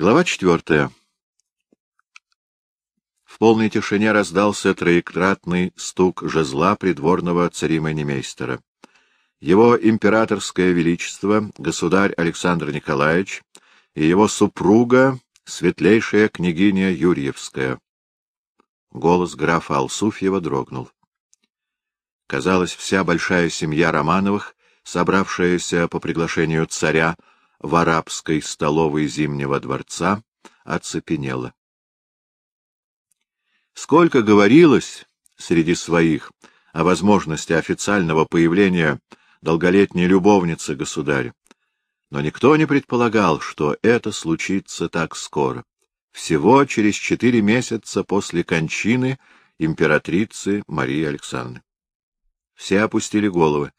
Глава четвертая. В полной тишине раздался троекратный стук жезла придворного царимонемейстера. Его императорское величество, государь Александр Николаевич, и его супруга, светлейшая княгиня Юрьевская. Голос графа Алсуфьева дрогнул. Казалось, вся большая семья Романовых, собравшаяся по приглашению царя, в арабской столовой Зимнего дворца оцепенела. Сколько говорилось среди своих о возможности официального появления долголетней любовницы государя, но никто не предполагал, что это случится так скоро, всего через четыре месяца после кончины императрицы Марии Александры. Все опустили головы.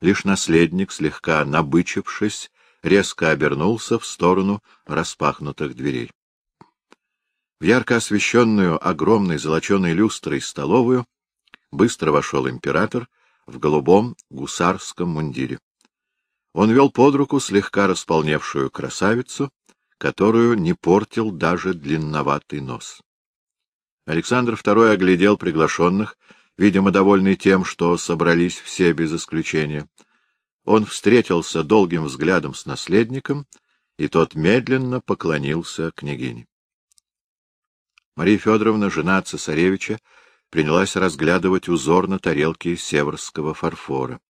Лишь наследник, слегка набычившись, резко обернулся в сторону распахнутых дверей. В ярко освещенную огромной золоченой люстрой столовую быстро вошел император в голубом гусарском мундире. Он вел под руку слегка располневшую красавицу, которую не портил даже длинноватый нос. Александр II оглядел приглашенных, видимо, довольный тем, что собрались все без исключения — он встретился долгим взглядом с наследником, и тот медленно поклонился княгине. Мария Федоровна, жена цесаревича, принялась разглядывать узор на тарелке северского фарфора.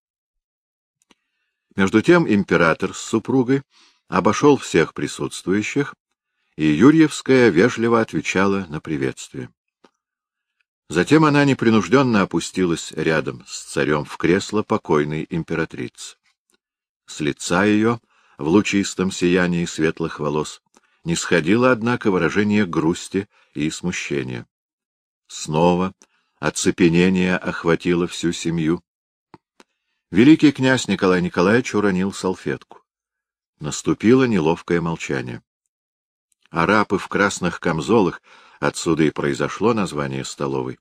Между тем император с супругой обошел всех присутствующих, и Юрьевская вежливо отвечала на приветствие. Затем она непринужденно опустилась рядом с царем в кресло покойной императрицы. С лица ее, в лучистом сиянии светлых волос, не сходило, однако, выражение грусти и смущения. Снова оцепенение охватило всю семью. Великий князь Николай Николаевич уронил салфетку. Наступило неловкое молчание. Арапы в красных камзолах, отсюда и произошло название столовой,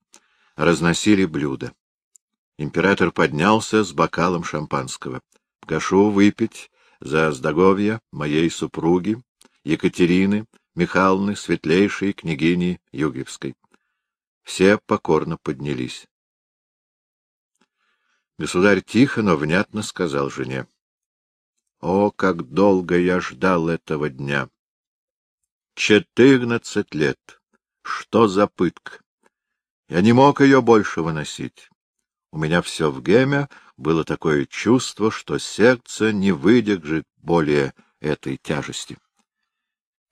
разносили блюда. Император поднялся с бокалом шампанского. Прошу выпить за здоровье моей супруги Екатерины Михайловны, светлейшей княгини Югевской. Все покорно поднялись. Государь тихо, но внятно сказал жене. — О, как долго я ждал этого дня! Четырнадцать лет! Что за пытка! Я не мог ее больше выносить. У меня все в геме было такое чувство, что сердце не выдержит более этой тяжести.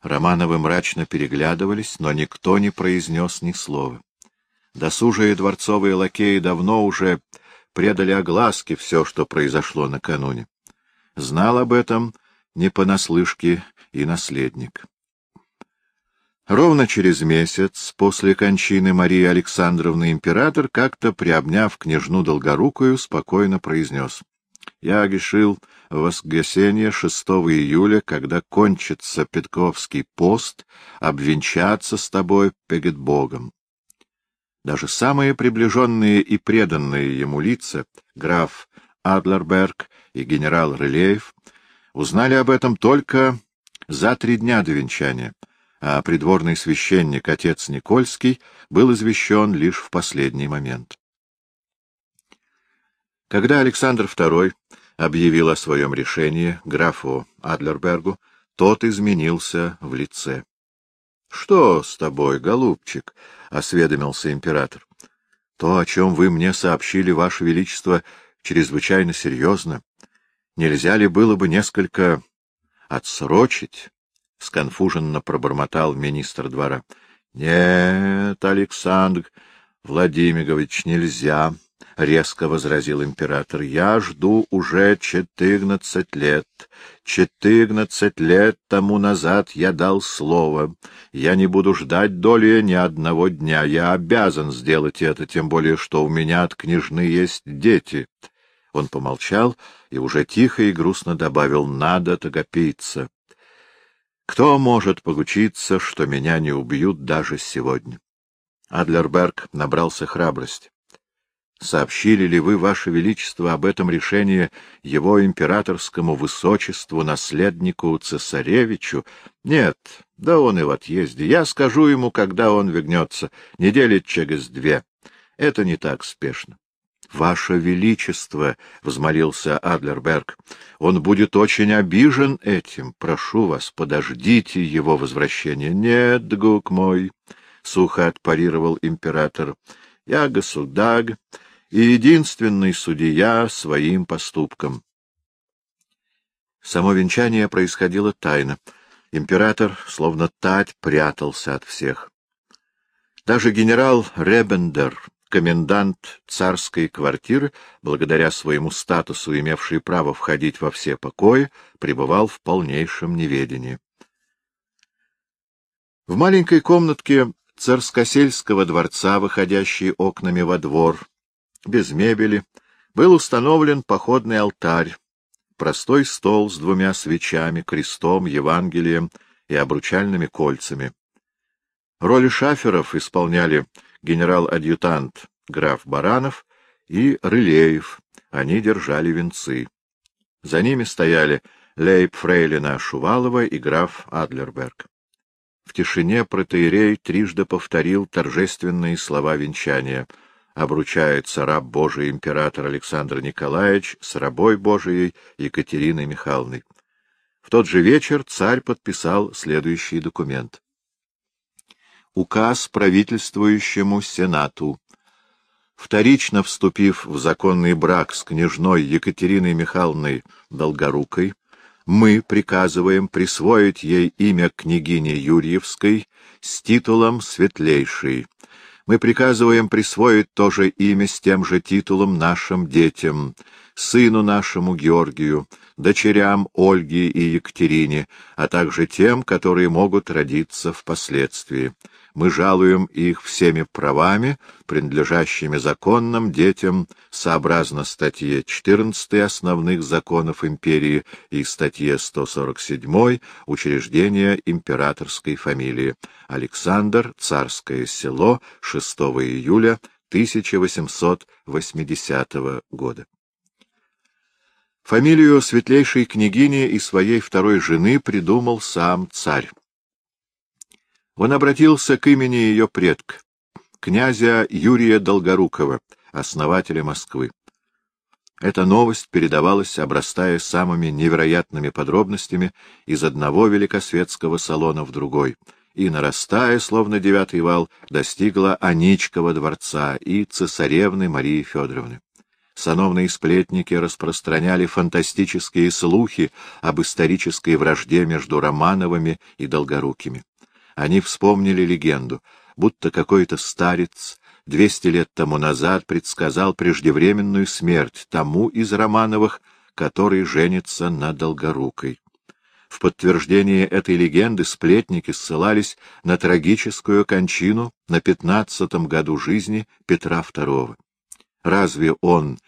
Романовы мрачно переглядывались, но никто не произнес ни слова. Досужие дворцовые лакеи давно уже предали огласке все, что произошло накануне. Знал об этом не понаслышке и наследник. Ровно через месяц после кончины Марии Александровны император, как-то приобняв княжну Долгорукую, спокойно произнес. — Я решил в воскресенье 6 июля, когда кончится Петковский пост, обвенчаться с тобой перед Богом. Даже самые приближенные и преданные ему лица, граф Адлерберг и генерал Рылеев, узнали об этом только за три дня до венчания — а придворный священник, отец Никольский, был извещен лишь в последний момент. Когда Александр II объявил о своем решении графу Адлербергу, тот изменился в лице. — Что с тобой, голубчик? — осведомился император. — То, о чем вы мне сообщили, Ваше Величество, чрезвычайно серьезно. Нельзя ли было бы несколько отсрочить — сконфуженно пробормотал министр двора. — Нет, Александр Владимирович, нельзя, — резко возразил император. — Я жду уже четырнадцать лет. Четырнадцать лет тому назад я дал слово. Я не буду ждать доли ни одного дня. Я обязан сделать это, тем более, что у меня от княжны есть дети. Он помолчал и уже тихо и грустно добавил «надо торопиться». Кто может поручиться, что меня не убьют даже сегодня? Адлерберг набрался храбрости. Сообщили ли вы, Ваше Величество, об этом решении его императорскому высочеству, наследнику цесаревичу? Нет, да он и в отъезде. Я скажу ему, когда он вернется, недели через две. Это не так спешно. — Ваше Величество, — взмолился Адлерберг, — он будет очень обижен этим. Прошу вас, подождите его возвращения. — Нет, гук мой, — сухо отпарировал император, — я государь и единственный судья своим поступкам. Само венчание происходило тайно. Император, словно тать, прятался от всех. Даже генерал Ребендер, комендант царской квартиры, благодаря своему статусу, имевший право входить во все покои, пребывал в полнейшем неведении. В маленькой комнатке царскосельского дворца, выходящей окнами во двор, без мебели, был установлен походный алтарь, простой стол с двумя свечами, крестом, Евангелием и обручальными кольцами. Роли шаферов исполняли генерал-адъютант граф Баранов и Рылеев, они держали венцы. За ними стояли лейб фрейлина Шувалова и граф Адлерберг. В тишине протеерей трижды повторил торжественные слова венчания — обручается раб Божий император Александр Николаевич с рабой Божией Екатериной Михайловной. В тот же вечер царь подписал следующий документ. Указ правительствующему Сенату. Вторично вступив в законный брак с княжной Екатериной Михайловной Долгорукой, мы приказываем присвоить ей имя княгини Юрьевской с титулом «Светлейшей», мы приказываем присвоить то же имя с тем же титулом нашим детям, сыну нашему Георгию, дочерям Ольге и Екатерине, а также тем, которые могут родиться впоследствии мы жалуем их всеми правами, принадлежащими законным детям, сообразно статье 14 основных законов империи и статье 147 учреждения императорской фамилии. Александр, Царское село, 6 июля 1880 года. Фамилию светлейшей княгини и своей второй жены придумал сам царь. Он обратился к имени ее предка, князя Юрия Долгорукова, основателя Москвы. Эта новость передавалась, обрастая самыми невероятными подробностями из одного великосветского салона в другой, и, нарастая, словно девятый вал, достигла Аничкова дворца и цесаревны Марии Федоровны. Сановные сплетники распространяли фантастические слухи об исторической вражде между Романовыми и Долгорукими. Они вспомнили легенду, будто какой-то старец двести лет тому назад предсказал преждевременную смерть тому из Романовых, который женится на Долгорукой. В подтверждение этой легенды сплетники ссылались на трагическую кончину на пятнадцатом году жизни Петра II. Разве он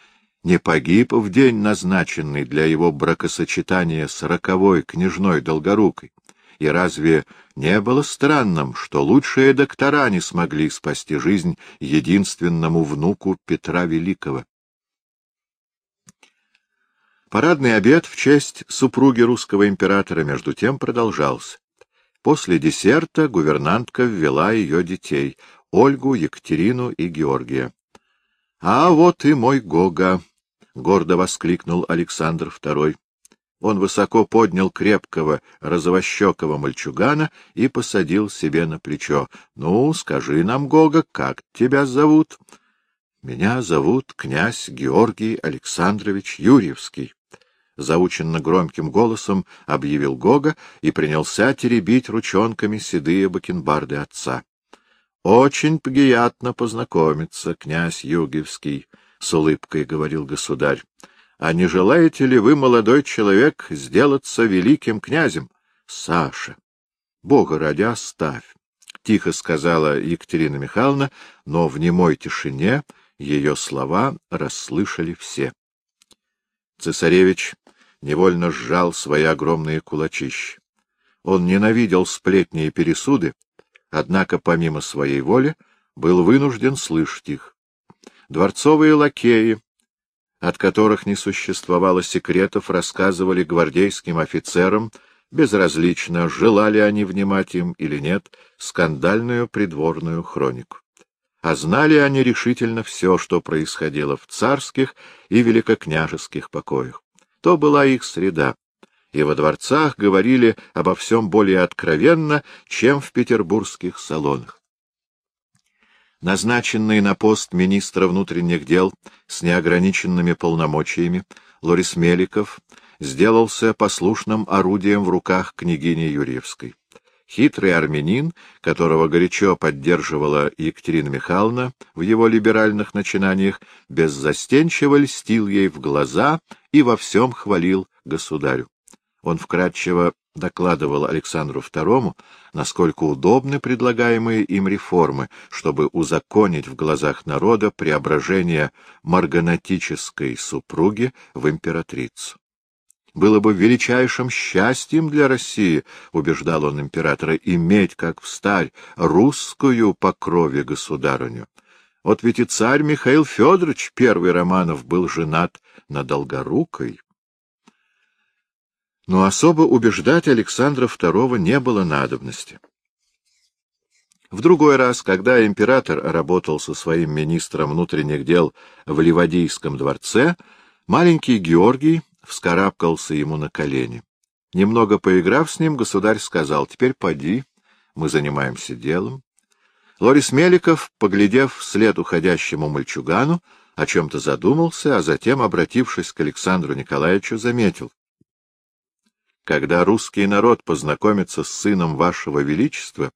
не погиб в день, назначенный для его бракосочетания с роковой княжной Долгорукой? И разве не было странным, что лучшие доктора не смогли спасти жизнь единственному внуку Петра Великого? Парадный обед в честь супруги русского императора между тем продолжался. После десерта гувернантка ввела ее детей — Ольгу, Екатерину и Георгия. — А вот и мой Гога! — гордо воскликнул Александр II. Он высоко поднял крепкого розовощекого мальчугана и посадил себе на плечо. — Ну, скажи нам, Гога, как тебя зовут? — Меня зовут князь Георгий Александрович Юрьевский. Заученно громким голосом объявил Гога и принялся теребить ручонками седые бакенбарды отца. — Очень приятно познакомиться, князь Югевский, — с улыбкой говорил государь. А не желаете ли вы, молодой человек, сделаться великим князем? — Саша, Бога ради оставь, — тихо сказала Екатерина Михайловна, но в немой тишине ее слова расслышали все. Цесаревич невольно сжал свои огромные кулачища. Он ненавидел сплетни и пересуды, однако помимо своей воли был вынужден слышать их. Дворцовые лакеи, от которых не существовало секретов, рассказывали гвардейским офицерам, безразлично, желали они внимать им или нет, скандальную придворную хронику. А знали они решительно все, что происходило в царских и великокняжеских покоях. То была их среда, и во дворцах говорили обо всем более откровенно, чем в петербургских салонах. Назначенный на пост министра внутренних дел с неограниченными полномочиями, Лорис Меликов сделался послушным орудием в руках княгини Юрьевской. Хитрый армянин, которого горячо поддерживала Екатерина Михайловна в его либеральных начинаниях, беззастенчиво льстил ей в глаза и во всем хвалил государю. Он вкратчиво докладывал Александру II, насколько удобны предлагаемые им реформы, чтобы узаконить в глазах народа преображение марганатической супруги в императрицу. Было бы величайшим счастьем для России, — убеждал он императора, — иметь, как встарь, русскую по крови государыню. Вот ведь и царь Михаил Федорович, первый Романов, был женат на Долгорукой. Но особо убеждать Александра II не было надобности. В другой раз, когда император работал со своим министром внутренних дел в Ливадийском дворце, маленький Георгий вскарабкался ему на колени. Немного поиграв с ним, государь сказал, «Теперь поди, мы занимаемся делом». Лорис Меликов, поглядев вслед уходящему мальчугану, о чем-то задумался, а затем, обратившись к Александру Николаевичу, заметил. Когда русский народ познакомится с сыном вашего величества,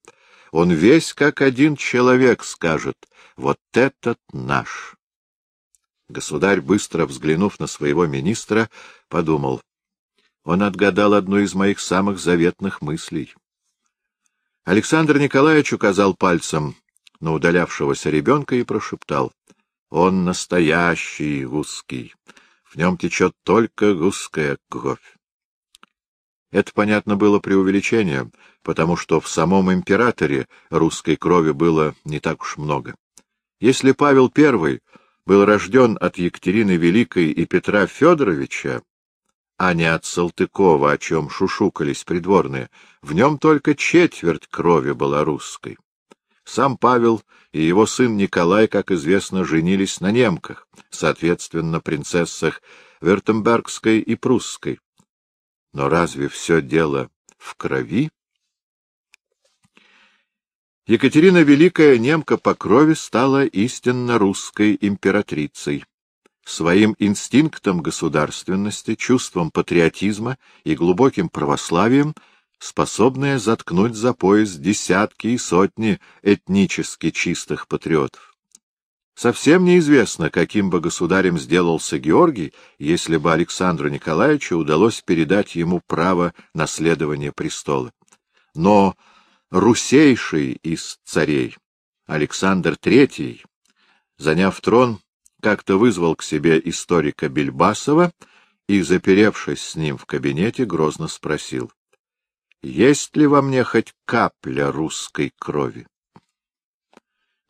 он весь как один человек скажет «Вот этот наш». Государь, быстро взглянув на своего министра, подумал. Он отгадал одну из моих самых заветных мыслей. Александр Николаевич указал пальцем на удалявшегося ребенка и прошептал. Он настоящий русский. В нем течет только русская кровь. Это, понятно, было преувеличением, потому что в самом императоре русской крови было не так уж много. Если Павел I был рожден от Екатерины Великой и Петра Федоровича, а не от Салтыкова, о чем шушукались придворные, в нем только четверть крови была русской. Сам Павел и его сын Николай, как известно, женились на немках, соответственно, принцессах Вертембергской и Прусской. Но разве все дело в крови? Екатерина Великая немка по крови стала истинно русской императрицей. Своим инстинктом государственности, чувством патриотизма и глубоким православием, способная заткнуть за пояс десятки и сотни этнически чистых патриотов. Совсем неизвестно, каким бы государем сделался Георгий, если бы Александру Николаевичу удалось передать ему право наследования престола. Но русейший из царей, Александр III, заняв трон, как-то вызвал к себе историка Бельбасова и, заперевшись с ним в кабинете, грозно спросил, «Есть ли во мне хоть капля русской крови?»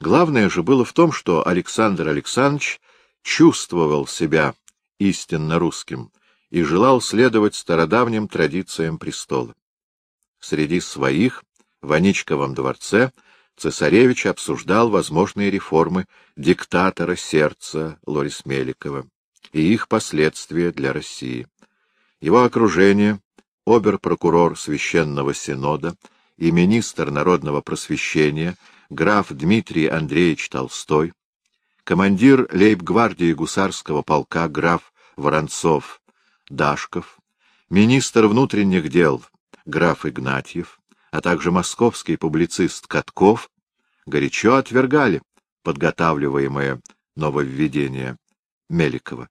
Главное же было в том, что Александр Александрович чувствовал себя истинно русским и желал следовать стародавним традициям престола. Среди своих в Аничковом дворце цесаревич обсуждал возможные реформы диктатора сердца Лорис Меликова и их последствия для России. Его окружение, обер-прокурор Священного Синода и министр народного просвещения — граф Дмитрий Андреевич Толстой, командир лейб-гвардии гусарского полка граф Воронцов Дашков, министр внутренних дел граф Игнатьев, а также московский публицист Катков горячо отвергали подготавливаемое нововведение Меликова.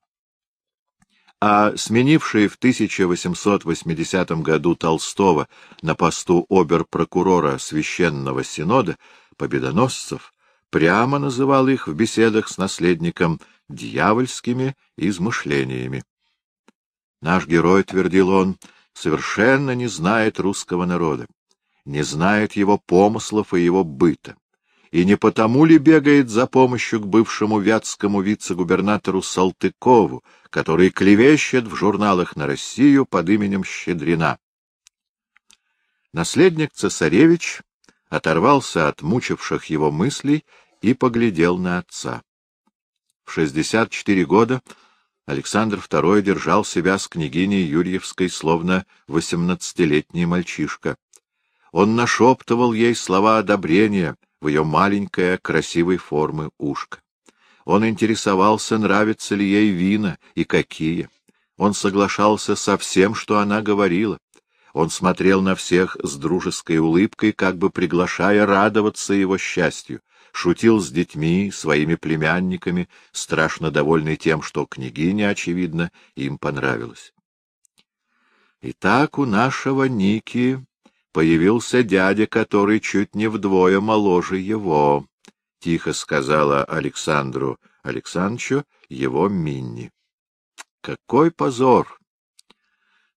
А сменивший в 1880 году Толстого на посту обер-прокурора Священного Синода победоносцев, прямо называл их в беседах с наследником дьявольскими измышлениями. Наш герой, твердил он, совершенно не знает русского народа, не знает его помыслов и его быта, и не потому ли бегает за помощью к бывшему вятскому вице-губернатору Салтыкову, который клевещет в журналах на Россию под именем Щедрина? Наследник цесаревич оторвался от мучивших его мыслей и поглядел на отца. В 64 года Александр II держал себя с княгиней Юрьевской словно восемнадцатилетний мальчишка. Он нашептывал ей слова одобрения в ее маленькое красивой формы ушко. Он интересовался, нравятся ли ей вина и какие. Он соглашался со всем, что она говорила. Он смотрел на всех с дружеской улыбкой, как бы приглашая радоваться его счастью, шутил с детьми, своими племянниками, страшно довольный тем, что княгиня, очевидно, им понравилась. Итак, у нашего Ники появился дядя, который чуть не вдвое моложе его, — тихо сказала Александру Александровичу его Минни. Какой позор!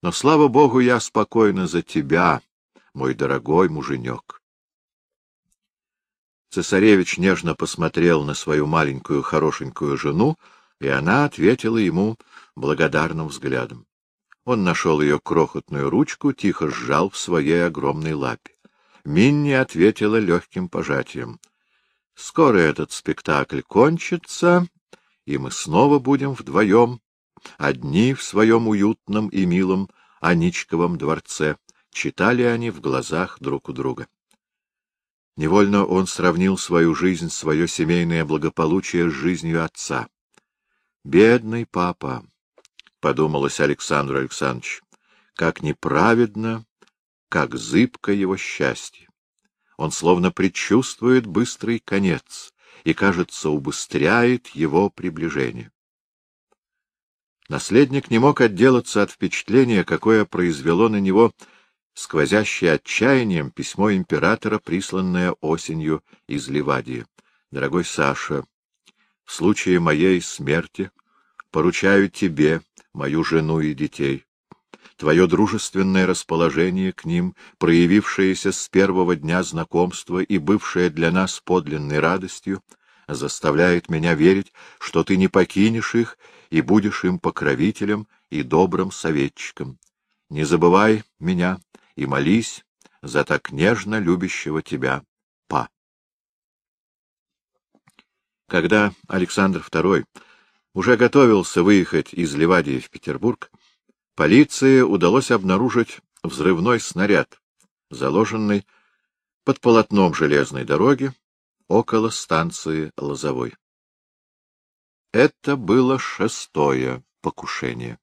Но, слава богу, я спокойна за тебя, мой дорогой муженек. Цесаревич нежно посмотрел на свою маленькую хорошенькую жену, и она ответила ему благодарным взглядом. Он нашел ее крохотную ручку, тихо сжал в своей огромной лапе. Минни ответила легким пожатием. — Скоро этот спектакль кончится, и мы снова будем вдвоем, одни в своем уютном и милом Аничковом дворце, читали они в глазах друг у друга. Невольно он сравнил свою жизнь, свое семейное благополучие с жизнью отца. Бедный папа, — подумалось Александру Александровичу, — как неправедно, как зыбко его счастье. Он словно предчувствует быстрый конец и, кажется, убыстряет его приближение. Наследник не мог отделаться от впечатления, какое произвело на него сквозящее отчаянием письмо императора, присланное осенью из Ливадии. «Дорогой Саша, в случае моей смерти поручаю тебе, мою жену и детей. Твое дружественное расположение к ним, проявившееся с первого дня знакомства и бывшее для нас подлинной радостью, заставляет меня верить, что ты не покинешь их и будешь им покровителем и добрым советчиком. Не забывай меня и молись за так нежно любящего тебя Па. Когда Александр II уже готовился выехать из Ливадии в Петербург, полиции удалось обнаружить взрывной снаряд, заложенный под полотном железной дороги около станции Лозовой. Это было шестое покушение.